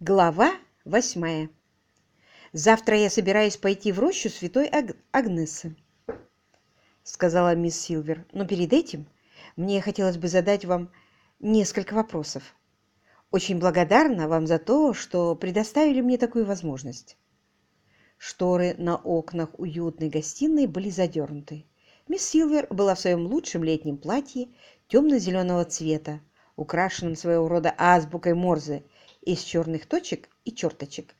Глава восьмая. «Завтра я собираюсь пойти в рощу святой Аг... Агнессы», — сказала мисс Силвер. «Но перед этим мне хотелось бы задать вам несколько вопросов. Очень благодарна вам за то, что предоставили мне такую возможность». Шторы на окнах уютной гостиной были задернуты. Мисс Силвер была в своем лучшем летнем платье темно-зеленого цвета, украшенном своего рода азбукой Морзе — из черных точек и черточек.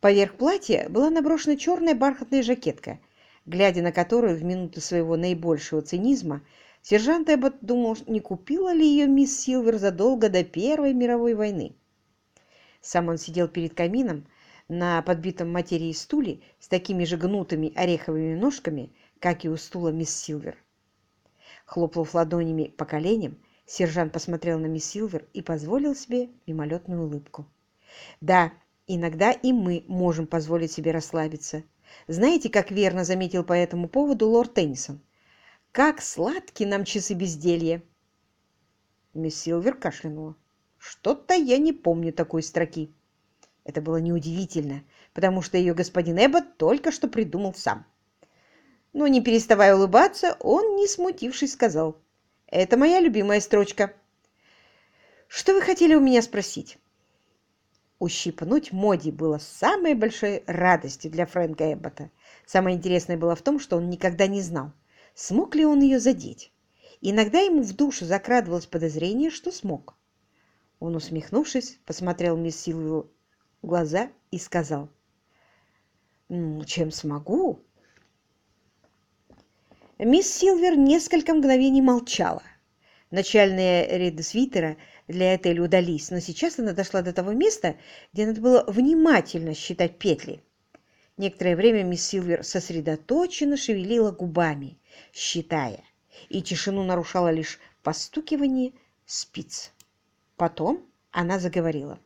Поверх платья была наброшена черная бархатная жакетка, глядя на которую в минуты своего наибольшего цинизма сержант Эббот думал, не купила ли ее мисс Силвер задолго до Первой мировой войны. Сам он сидел перед камином на подбитом материи стуле с такими же гнутыми ореховыми ножками, как и у стула мисс Силвер. Хлопнув ладонями по коленям, Сержант посмотрел на мисс Силвер и позволил себе мимолетную улыбку. «Да, иногда и мы можем позволить себе расслабиться. Знаете, как верно заметил по этому поводу лорд Теннисон? Как сладки нам часы безделья!» Мисс Силвер кашлянула. «Что-то я не помню такой строки». Это было неудивительно, потому что ее господин Эббот только что придумал сам. Но, не переставая улыбаться, он, не смутившись, сказал – это моя любимая строчка. Что вы хотели у меня спросить? Ущипнуть Моди было самой большой радостью для Фрэнка Эббота. Самое интересное было в том, что он никогда не знал, смог ли он ее задеть. Иногда ему в душу закрадывалось подозрение, что смог. Он, усмехнувшись, посмотрел мисс Силвию в глаза и сказал, «Чем смогу, Мисс Силвер несколько мгновений молчала. Начальные ряды свитера для Этель удались, но сейчас она дошла до того места, где надо было внимательно считать петли. Некоторое время мисс Силвер сосредоточенно шевелила губами, считая, и тишину нарушало лишь постукивание спиц. Потом она заговорила.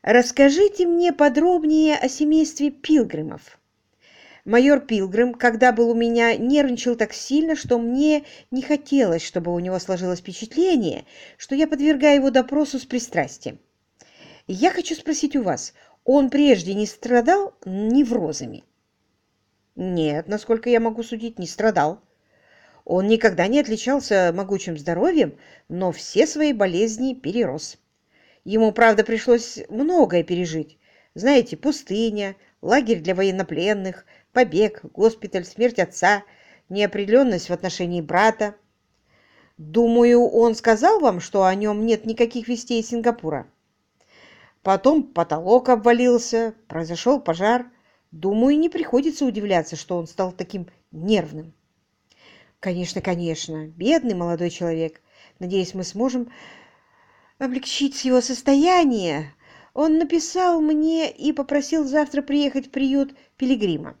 «Расскажите мне подробнее о семействе Пилгримов. Майор Пилгрим, когда был у меня, нервничал так сильно, что мне не хотелось, чтобы у него сложилось впечатление, что я подвергаю его допросу с пристрастием. Я хочу спросить у вас, он прежде не страдал неврозами? Нет, насколько я могу судить, не страдал. Он никогда не отличался могучим здоровьем, но все свои болезни перерос. Ему, правда, пришлось многое пережить. Знаете, пустыня, лагерь для военнопленных – побег, госпиталь, смерть отца, неопределенность в отношении брата. Думаю, он сказал вам, что о нем нет никаких вестей из Сингапура. Потом потолок обвалился, произошел пожар. Думаю, не приходится удивляться, что он стал таким нервным. Конечно, конечно, бедный молодой человек. Надеюсь, мы сможем облегчить его состояние. Он написал мне и попросил завтра приехать в приют Пилигрима.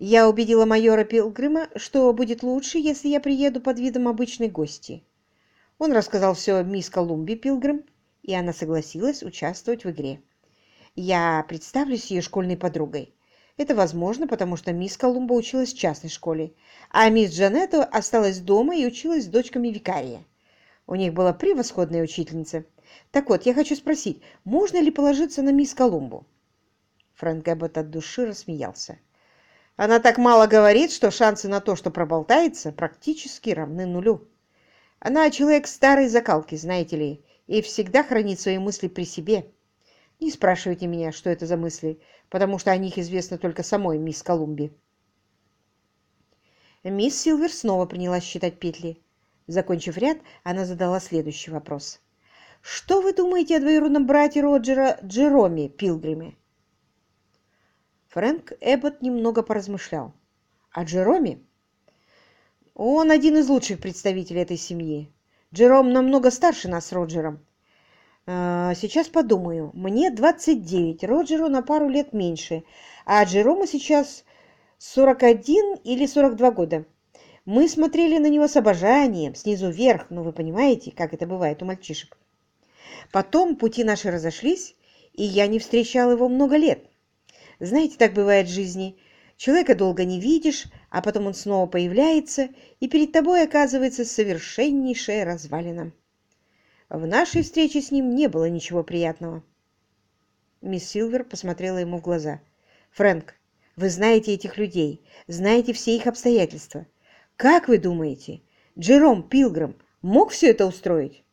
Я убедила майора Пилгрима, что будет лучше, если я приеду под видом обычной гости. Он рассказал все мисс Колумби Пилгрим, и она согласилась участвовать в игре. Я представлюсь ее школьной подругой. Это возможно, потому что мисс Колумба училась в частной школе, а мисс Джанетта осталась дома и училась с дочками викария. У них была превосходная учительница. Так вот, я хочу спросить, можно ли положиться на мисс Колумбу? Фрэнк Эббот от души рассмеялся. Она так мало говорит, что шансы на то, что проболтается, практически равны нулю. Она человек старой закалки, знаете ли, и всегда хранит свои мысли при себе. Не спрашивайте меня, что это за мысли, потому что о них известно только самой мисс Колумби. Мисс Силвер снова принялась считать петли. Закончив ряд, она задала следующий вопрос. «Что вы думаете о двоюродном брате Роджера Джероме Пилгриме?» Фрэнк Эббот немного поразмышлял. А Джероме? Он один из лучших представителей этой семьи. Джером намного старше нас с Роджером. А, сейчас подумаю. Мне 29, Роджеру на пару лет меньше, а Джерому сейчас 41 или 42 года. Мы смотрели на него с обожанием, снизу вверх, но вы понимаете, как это бывает у мальчишек. Потом пути наши разошлись, и я не встречал его много лет. Знаете, так бывает в жизни. Человека долго не видишь, а потом он снова появляется, и перед тобой оказывается совершеннейшая развалина. В нашей встрече с ним не было ничего приятного. Мисс Силвер посмотрела ему в глаза. «Фрэнк, вы знаете этих людей, знаете все их обстоятельства. Как вы думаете, Джером Пилграм мог все это устроить?»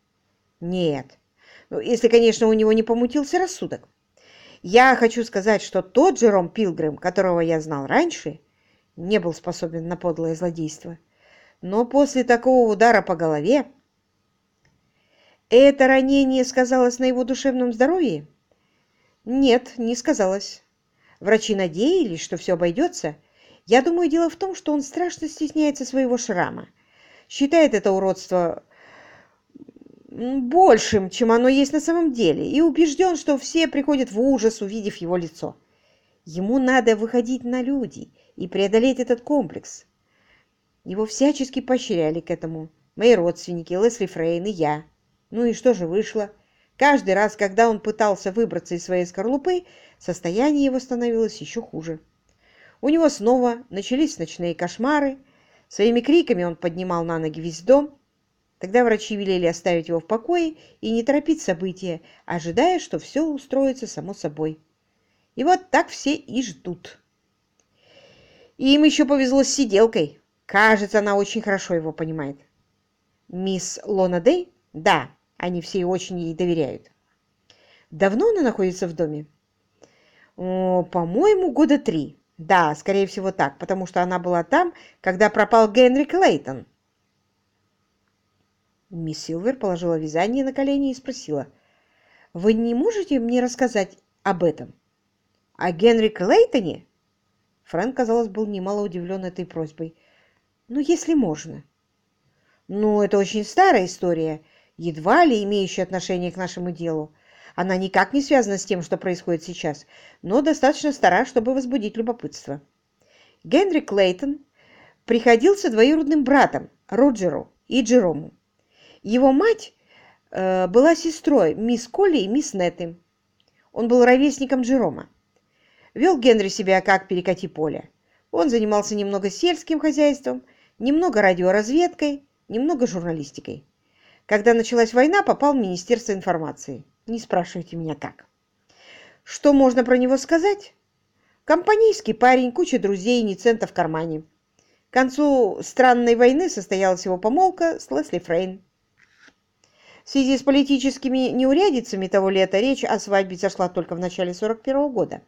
«Нет. Ну, если, конечно, у него не помутился рассудок. Я хочу сказать, что тот Джером Пилгрим, которого я знал раньше, не был способен на подлое злодейство. Но после такого удара по голове... Это ранение сказалось на его душевном здоровье? Нет, не сказалось. Врачи надеялись, что все обойдется. Я думаю, дело в том, что он страшно стесняется своего шрама. Считает это уродство большим, чем оно есть на самом деле, и убежден, что все приходят в ужас, увидев его лицо. Ему надо выходить на людей и преодолеть этот комплекс. Его всячески поощряли к этому. Мои родственники, Лесли Фрейн и я. Ну и что же вышло? Каждый раз, когда он пытался выбраться из своей скорлупы, состояние его становилось еще хуже. У него снова начались ночные кошмары. Своими криками он поднимал на ноги весь дом, Тогда врачи велели оставить его в покое и не торопить события, ожидая, что все устроится само собой. И вот так все и ждут. И им еще повезло с сиделкой. Кажется, она очень хорошо его понимает. Мисс Лона Дэй? Да, они все очень ей доверяют. Давно она находится в доме? По-моему, года три. Да, скорее всего так, потому что она была там, когда пропал Генри Клейтон. Мисс Силвер положила вязание на колени и спросила, «Вы не можете мне рассказать об этом?» «О Генри Клейтоне?» Фрэнк, казалось, был немало удивлен этой просьбой. «Ну, если можно». «Ну, это очень старая история, едва ли имеющая отношение к нашему делу. Она никак не связана с тем, что происходит сейчас, но достаточно стара, чтобы возбудить любопытство. Генри Клейтон приходился двоюродным братом Роджеру и Джерому. Его мать э, была сестрой мисс Колли и мисс Нетты. Он был ровесником Джерома. Вел Генри себя как перекати поле. Он занимался немного сельским хозяйством, немного радиоразведкой, немного журналистикой. Когда началась война, попал в Министерство информации. Не спрашивайте меня как. Что можно про него сказать? Компанейский парень, куча друзей, ни цента в кармане. К концу странной войны состоялась его помолвка с Лесли Фрейн. В связи с политическими неурядицами того лета речь о свадьбе зашла только в начале 41 -го года.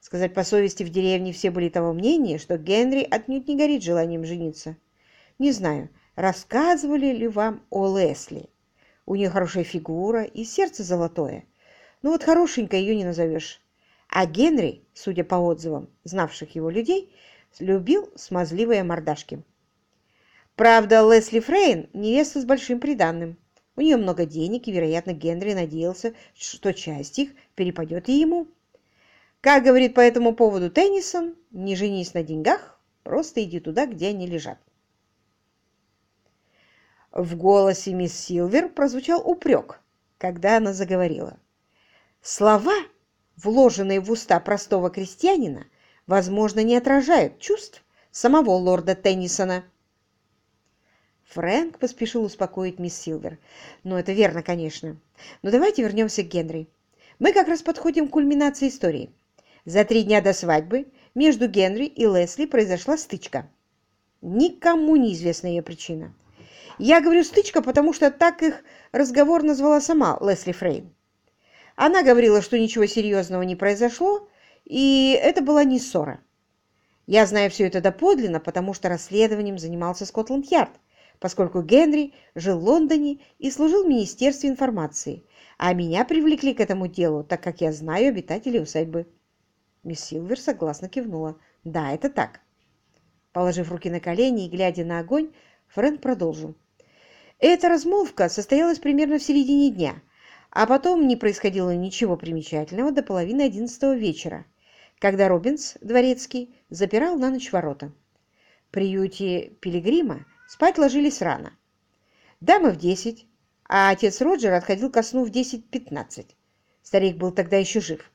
Сказать по совести, в деревне все были того мнения, что Генри отнюдь не горит желанием жениться. Не знаю, рассказывали ли вам о Лесли. У нее хорошая фигура и сердце золотое. Но вот хорошенькой ее не назовешь. А Генри, судя по отзывам знавших его людей, любил смазливые мордашки. Правда, Лесли Фрейн – невеста с большим приданным. У нее много денег, и, вероятно, Генри надеялся, что часть их перепадет и ему. Как говорит по этому поводу Теннисон, не женись на деньгах, просто иди туда, где они лежат. В голосе мисс Силвер прозвучал упрек, когда она заговорила. Слова, вложенные в уста простого крестьянина, возможно, не отражают чувств самого лорда Теннисона. Фрэнк поспешил успокоить мисс Силвер. «Ну, это верно, конечно. Но давайте вернемся к Генри. Мы как раз подходим к кульминации истории. За три дня до свадьбы между Генри и Лесли произошла стычка. Никому не известна ее причина. Я говорю «стычка», потому что так их разговор назвала сама Лесли Фрейн. Она говорила, что ничего серьезного не произошло, и это была не ссора. Я знаю все это доподлинно, потому что расследованием занимался Скотланд-Ярд, поскольку Генри жил в Лондоне и служил в Министерстве информации, а меня привлекли к этому делу, так как я знаю обитателей усадьбы. Мисс Силвер согласно кивнула. «Да, это так». Положив руки на колени и глядя на огонь, Фрэнк продолжил. Эта размолвка состоялась примерно в середине дня, а потом не происходило ничего примечательного до половины одиннадцатого вечера, когда Робинс, дворецкий, запирал на ночь ворота. В приюте Пилигрима Спать ложились рано. Дамы в десять, а отец Роджер отходил ко сну в десять-пятнадцать. Старик был тогда еще жив.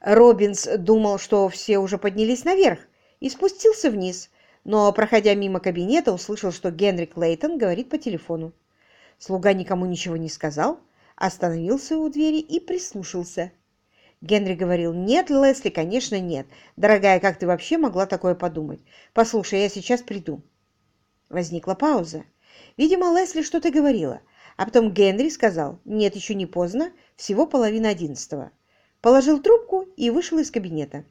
Робинс думал, что все уже поднялись наверх, и спустился вниз, но, проходя мимо кабинета, услышал, что Генри Клейтон говорит по телефону. Слуга никому ничего не сказал, остановился у двери и прислушался. Генри говорил, «Нет, Лесли, конечно, нет. Дорогая, как ты вообще могла такое подумать? Послушай, я сейчас приду». Возникла пауза. Видимо, Лесли что-то говорила, а потом Генри сказал, «Нет, еще не поздно, всего половина одиннадцатого». Положил трубку и вышел из кабинета.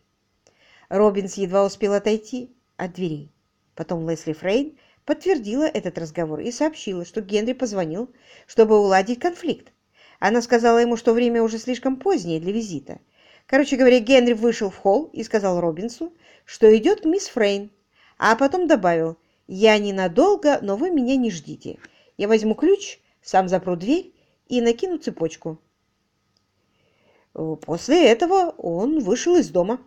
Робинс едва успел отойти от дверей. Потом Лесли Фрейн подтвердила этот разговор и сообщила, что Генри позвонил, чтобы уладить конфликт. Она сказала ему, что время уже слишком позднее для визита. Короче говоря, Генри вышел в холл и сказал Робинсу, что идет к мисс Фрейн, а потом добавил, «Я ненадолго, но вы меня не ждите. Я возьму ключ, сам запру дверь и накину цепочку». После этого он вышел из дома.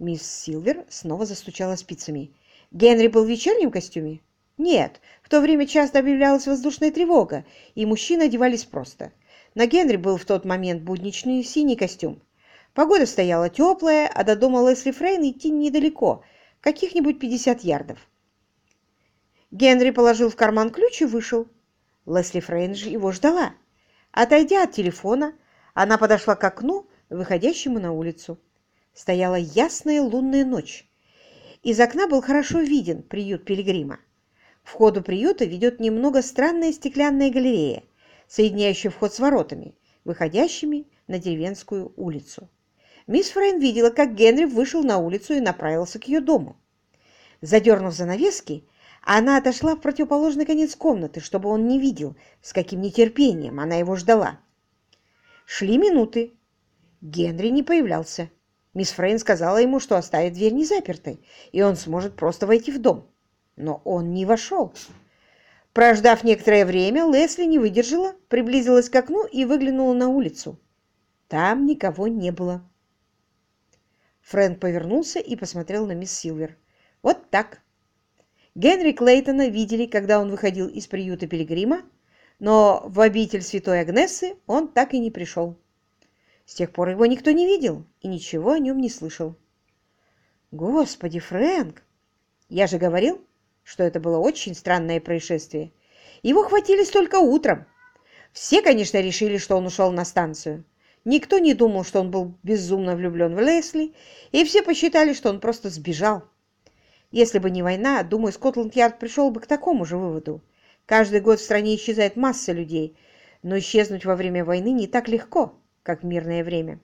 Мисс Силвер снова застучала спицами. Генри был в вечернем костюме? Нет, в то время часто объявлялась воздушная тревога, и мужчины одевались просто. На Генри был в тот момент будничный синий костюм. Погода стояла теплая, а до дома Лесли Фрейн идти недалеко, каких-нибудь 50 ярдов. Генри положил в карман ключ и вышел. Лесли Фрейн же его ждала. Отойдя от телефона, она подошла к окну, выходящему на улицу. Стояла ясная лунная ночь. Из окна был хорошо виден приют Пилигрима. Входу приюта ведет немного странная стеклянная галерея, соединяющая вход с воротами, выходящими на деревенскую улицу. Мисс Фрейн видела, как Генри вышел на улицу и направился к ее дому. Задернув занавески, она отошла в противоположный конец комнаты, чтобы он не видел, с каким нетерпением она его ждала. Шли минуты. Генри не появлялся. Мисс Фрейн сказала ему, что оставит дверь незапертой, и он сможет просто войти в дом. Но он не вошел. Прождав некоторое время, Лесли не выдержала, приблизилась к окну и выглянула на улицу. Там никого не было. Фрэнк повернулся и посмотрел на мисс Силвер. Вот так. Генри Клейтона видели, когда он выходил из приюта Пилигрима, но в обитель Святой Агнессы он так и не пришел. С тех пор его никто не видел и ничего о нем не слышал. Господи, Фрэнк! Я же говорил, что это было очень странное происшествие. Его хватились только утром. Все, конечно, решили, что он ушел на станцию. Никто не думал, что он был безумно влюблен в Лесли, и все посчитали, что он просто сбежал. Если бы не война, думаю, Скотланд-Ярд пришел бы к такому же выводу. Каждый год в стране исчезает масса людей, но исчезнуть во время войны не так легко как в мирное время.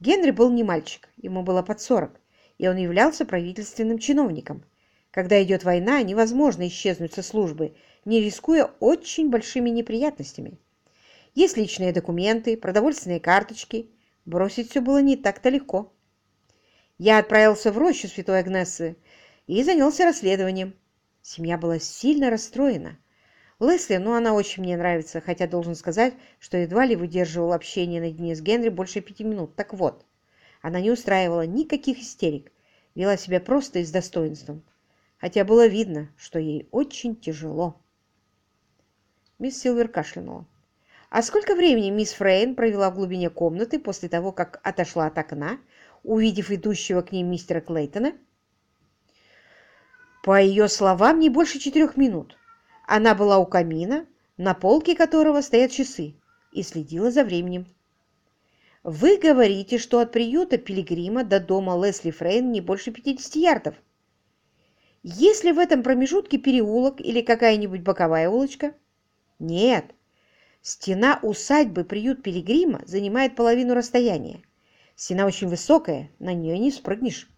Генри был не мальчик, ему было под сорок, и он являлся правительственным чиновником. Когда идет война, невозможно исчезнуть со службы, не рискуя очень большими неприятностями. Есть личные документы, продовольственные карточки. Бросить все было не так-то легко. Я отправился в рощу Святой Агнессы и занялся расследованием. Семья была сильно расстроена. Лесли, ну, она очень мне нравится, хотя должен сказать, что едва ли выдерживал общение наедине с Генри больше пяти минут. Так вот, она не устраивала никаких истерик, вела себя просто и с достоинством, хотя было видно, что ей очень тяжело. Мисс Силвер кашлянула. А сколько времени мисс Фрейн провела в глубине комнаты после того, как отошла от окна, увидев идущего к ней мистера Клейтона? По ее словам, не больше четырех минут. Она была у камина, на полке которого стоят часы, и следила за временем. Вы говорите, что от приюта Пилигрима до дома Лесли Фрейн не больше 50 ярдов. Есть ли в этом промежутке переулок или какая-нибудь боковая улочка? Нет. Стена усадьбы приют Пилигрима занимает половину расстояния. Стена очень высокая, на нее не спрыгнешь.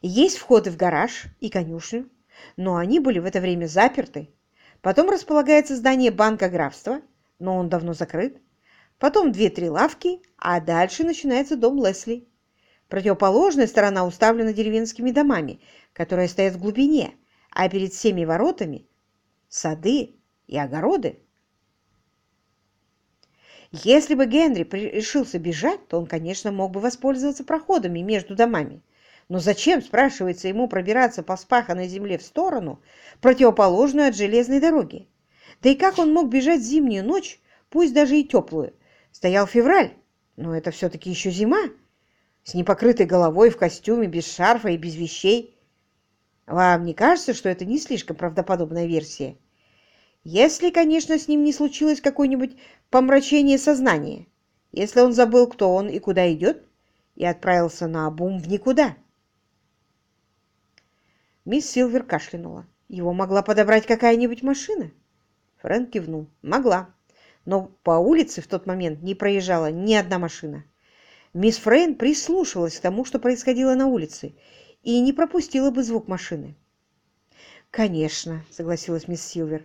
Есть входы в гараж и конюшню, но они были в это время заперты. Потом располагается здание банка графства, но он давно закрыт. Потом две-три лавки, а дальше начинается дом Лесли. Противоположная сторона уставлена деревенскими домами, которые стоят в глубине, а перед всеми воротами сады и огороды. Если бы Генри решился бежать, то он, конечно, мог бы воспользоваться проходами между домами. Но зачем, спрашивается ему, пробираться по спаханной земле в сторону, противоположную от железной дороги? Да и как он мог бежать зимнюю ночь, пусть даже и теплую? Стоял февраль, но это все-таки еще зима. С непокрытой головой, в костюме, без шарфа и без вещей. Вам не кажется, что это не слишком правдоподобная версия? Если, конечно, с ним не случилось какое-нибудь помрачение сознания, если он забыл, кто он и куда идет, и отправился на обум в никуда. Мисс Силвер кашлянула. Его могла подобрать какая-нибудь машина? Фрэнк кивнул. Могла. Но по улице в тот момент не проезжала ни одна машина. Мисс Фрейн прислушивалась к тому, что происходило на улице, и не пропустила бы звук машины. «Конечно», — согласилась мисс Силвер.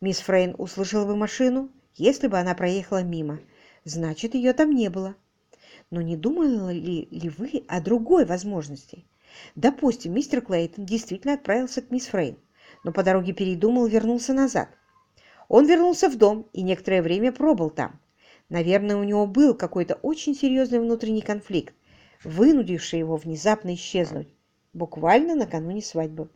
«Мисс Фрейн услышала бы машину, если бы она проехала мимо. Значит, ее там не было. Но не думали ли, ли вы о другой возможности? Допустим, мистер Клейтон действительно отправился к мисс Фрейн, но по дороге передумал и вернулся назад. Он вернулся в дом и некоторое время пробыл там. Наверное, у него был какой-то очень серьезный внутренний конфликт, вынудивший его внезапно исчезнуть, буквально накануне свадьбы.